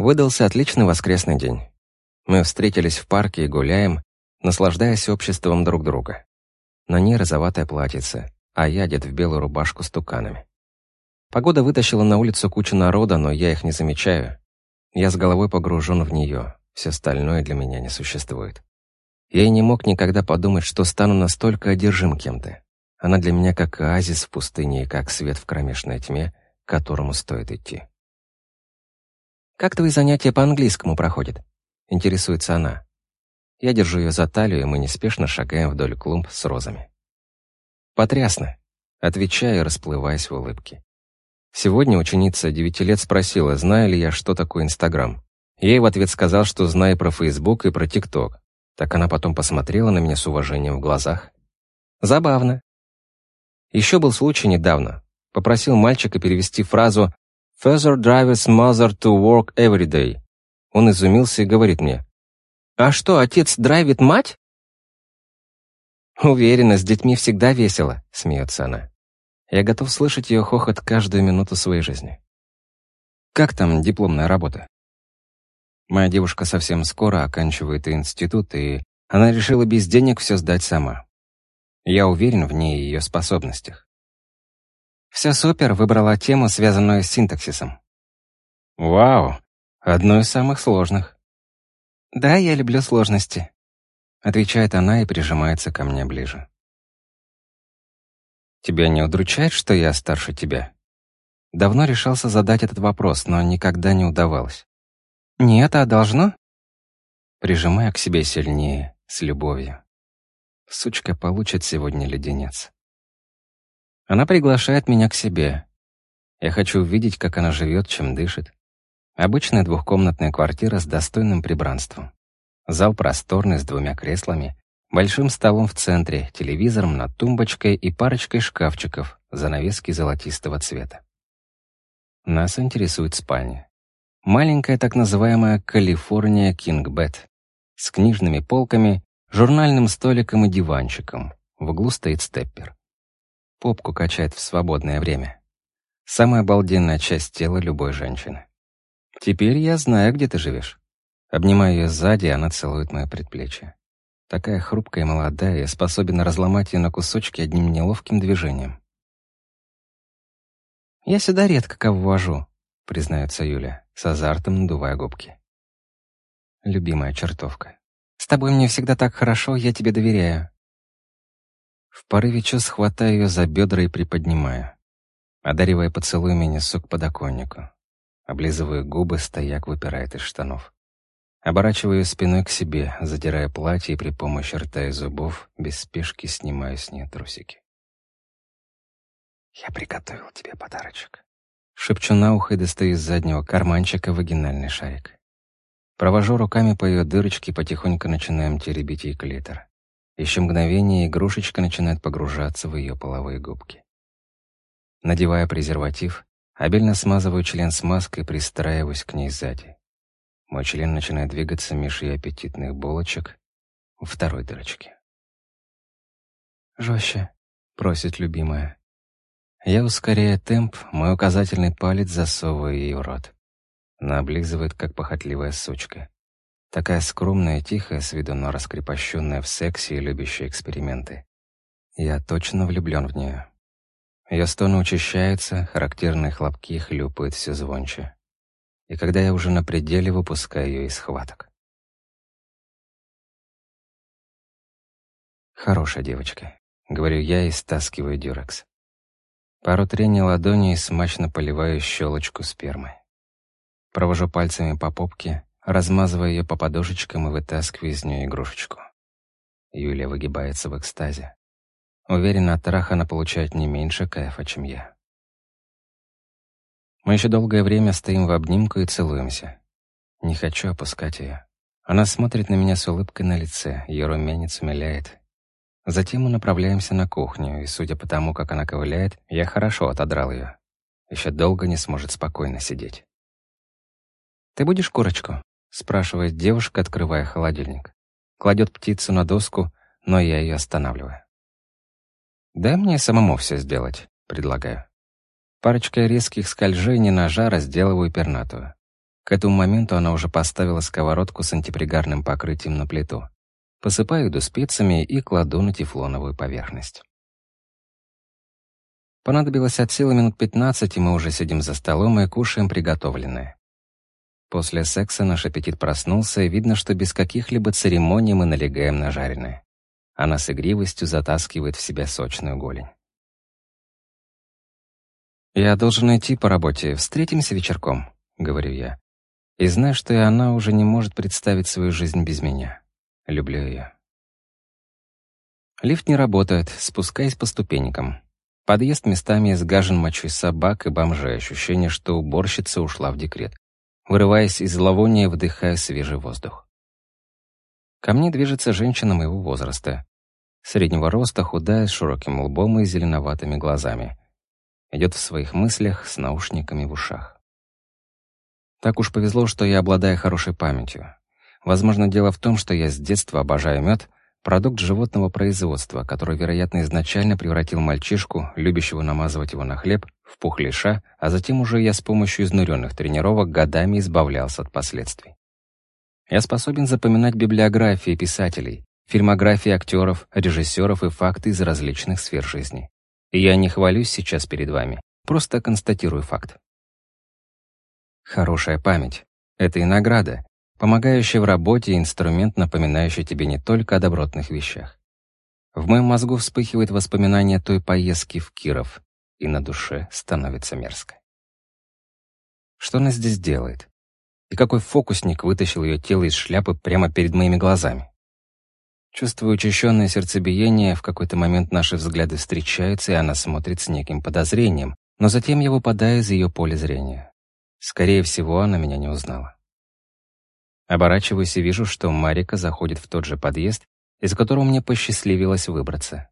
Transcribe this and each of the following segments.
Выдался отличный воскресный день. Мы встретились в парке и гуляем, наслаждаясь обществом друг друга. На ней розоватое платьице, а я одет в белую рубашку с туканами. Погода вытащила на улицу кучу народа, но я их не замечаю. Я с головой погружен в нее, все остальное для меня не существует. Я и не мог никогда подумать, что стану настолько одержим кем-то. Она для меня как оазис в пустыне и как свет в кромешной тьме, к которому стоит идти. «Как твои занятия по английскому проходят?» — интересуется она. Я держу ее за талию, и мы неспешно шагаем вдоль клумб с розами. «Потрясно!» — отвечаю, расплываясь в улыбке. Сегодня ученица девяти лет спросила, знаю ли я, что такое Инстаграм. Я ей в ответ сказал, что знаю про Фейсбук и про ТикТок. Так она потом посмотрела на меня с уважением в глазах. Забавно. Еще был случай недавно. Попросил мальчика перевести фразу Father drives mother to work every day. Он изумился и говорит мне, «А что, отец драйвит мать?» «Уверена, с детьми всегда весело», — смеется она. Я готов слышать ее хохот каждую минуту своей жизни. «Как там дипломная работа?» Моя девушка совсем скоро оканчивает институт, и она решила без денег все сдать сама. Я уверен в ней и ее способностях. Все супер, выбрала тему, связанную с синтаксисом. Вау, одно из самых сложных. Да, я люблю сложности. Отвечает она и прижимается ко мне ближе. Тебя не удручает, что я старше тебя? Давно решался задать этот вопрос, но никогда не удавалось. Нет, а должно? Прижимая к себе сильнее, с любовью. Сучка получит сегодня леденец. Она приглашает меня к себе. Я хочу увидеть, как она живет, чем дышит. Обычная двухкомнатная квартира с достойным прибранством. Зал просторный с двумя креслами, большим столом в центре, телевизором над тумбочкой и парочкой шкафчиков, занавески золотистого цвета. Нас интересует спальня. Маленькая так называемая «Калифорния Кинг Бет» с книжными полками, журнальным столиком и диванчиком. В углу стоит степпер попку качает в свободное время. Самая обалденная часть тела любой женщины. Теперь я знаю, где ты живешь. Обнимаю ее сзади, она целует мое предплечье. Такая хрупкая и молодая, я способен разломать ее на кусочки одним неловким движением. «Я сюда редко кого вожу», — признается Юля, с азартом надувая губки. «Любимая чертовка. С тобой мне всегда так хорошо, я тебе доверяю. В порыве чувств хватаю ее за бедра и приподнимаю. Одаривая поцелуями, несу к подоконнику. Облизываю губы, стояк выпирает из штанов. Оборачиваю спиной к себе, задирая платье и при помощи рта и зубов без спешки снимаю с нее трусики. «Я приготовил тебе подарочек». Шепчу на ухо и достаю из заднего карманчика вагинальный шарик. Провожу руками по ее дырочке и потихоньку начинаем теребить ей клитор. Еще мгновение игрушечка начинает погружаться в ее половые губки. Надевая презерватив, обильно смазываю член смазкой и пристраиваюсь к ней сзади. Мой член начинает двигаться меж ее аппетитных булочек в второй дырочке. «Жестче», — просит любимая. Я ускоряю темп, мой указательный палец засовываю ей в рот. Она облизывает, как похотливая сучка. Такая скромная, тихая с виду, но раскрепощенная в сексе и любящая эксперименты. Я точно влюблен в нее. Ее стоны учащаются, характерные хлопки хлюпают все звонче. И когда я уже на пределе, выпускаю ее из схваток. «Хорошая девочка», — говорю я и стаскиваю дюрекс. Пару трений ладони и смачно поливаю щелочку спермы. Провожу пальцами по попке, размазывая ее по подушечкам и вытаскивая из нее игрушечку. Юлия выгибается в экстазе. Уверена, от траха она получает не меньше кайфа, чем я. Мы еще долгое время стоим в обнимку и целуемся. Не хочу опускать ее. Она смотрит на меня с улыбкой на лице, ее румянец умиляет. Затем мы направляемся на кухню, и, судя по тому, как она ковыляет, я хорошо отодрал ее. Еще долго не сможет спокойно сидеть. «Ты будешь курочку?» — спрашивает девушка, открывая холодильник. Кладет птицу на доску, но я ее останавливаю. «Дай мне самому все сделать», — предлагаю. Парочкой резких скольжений ножа разделываю пернатую. К этому моменту она уже поставила сковородку с антипригарным покрытием на плиту. Посыпаю еду специями и кладу на тефлоновую поверхность. Понадобилось от силы минут 15, и мы уже сидим за столом и кушаем приготовленное. После секса наш аппетит проснулся, и видно, что без каких-либо церемоний мы налегаем на жареное. Она с игривостью затаскивает в себя сочную голень. «Я должен идти по работе. Встретимся вечерком», — говорю я. И знаю, что и она уже не может представить свою жизнь без меня. Люблю ее. Лифт не работает, спускаясь по ступенькам. Подъезд местами изгажен мочой собак и бомжей. Ощущение, что уборщица ушла в декрет. Вырываясь из зловония, вдыхаю свежий воздух. Ко мне движется женщина моего возраста. Среднего роста, худая, с широким лбом и зеленоватыми глазами. Идет в своих мыслях с наушниками в ушах. Так уж повезло, что я обладаю хорошей памятью. Возможно, дело в том, что я с детства обожаю мед, продукт животного производства, который, вероятно, изначально превратил мальчишку, любящего намазывать его на хлеб, в пухлиша, а затем уже я с помощью изнуренных тренировок годами избавлялся от последствий. Я способен запоминать библиографии писателей, фильмографии актеров, режиссеров и факты из различных сфер жизни. И я не хвалюсь сейчас перед вами, просто констатирую факт. Хорошая память — это и награда, помогающая в работе и инструмент, напоминающий тебе не только о добротных вещах. В моем мозгу вспыхивает воспоминание той поездки в Киров, и на душе становится мерзко. Что она здесь делает? И какой фокусник вытащил ее тело из шляпы прямо перед моими глазами? Чувствую учащенное сердцебиение, в какой-то момент наши взгляды встречаются, и она смотрит с неким подозрением, но затем я выпадаю из ее поля зрения. Скорее всего, она меня не узнала. Оборачиваюсь и вижу, что Марика заходит в тот же подъезд, из которого мне посчастливилось выбраться.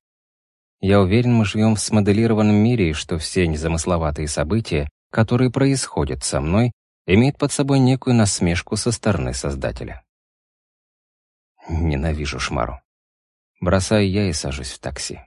Я уверен, мы живем в смоделированном мире, и что все незамысловатые события, которые происходят со мной, имеют под собой некую насмешку со стороны Создателя. Ненавижу шмару. Бросаю я и сажусь в такси.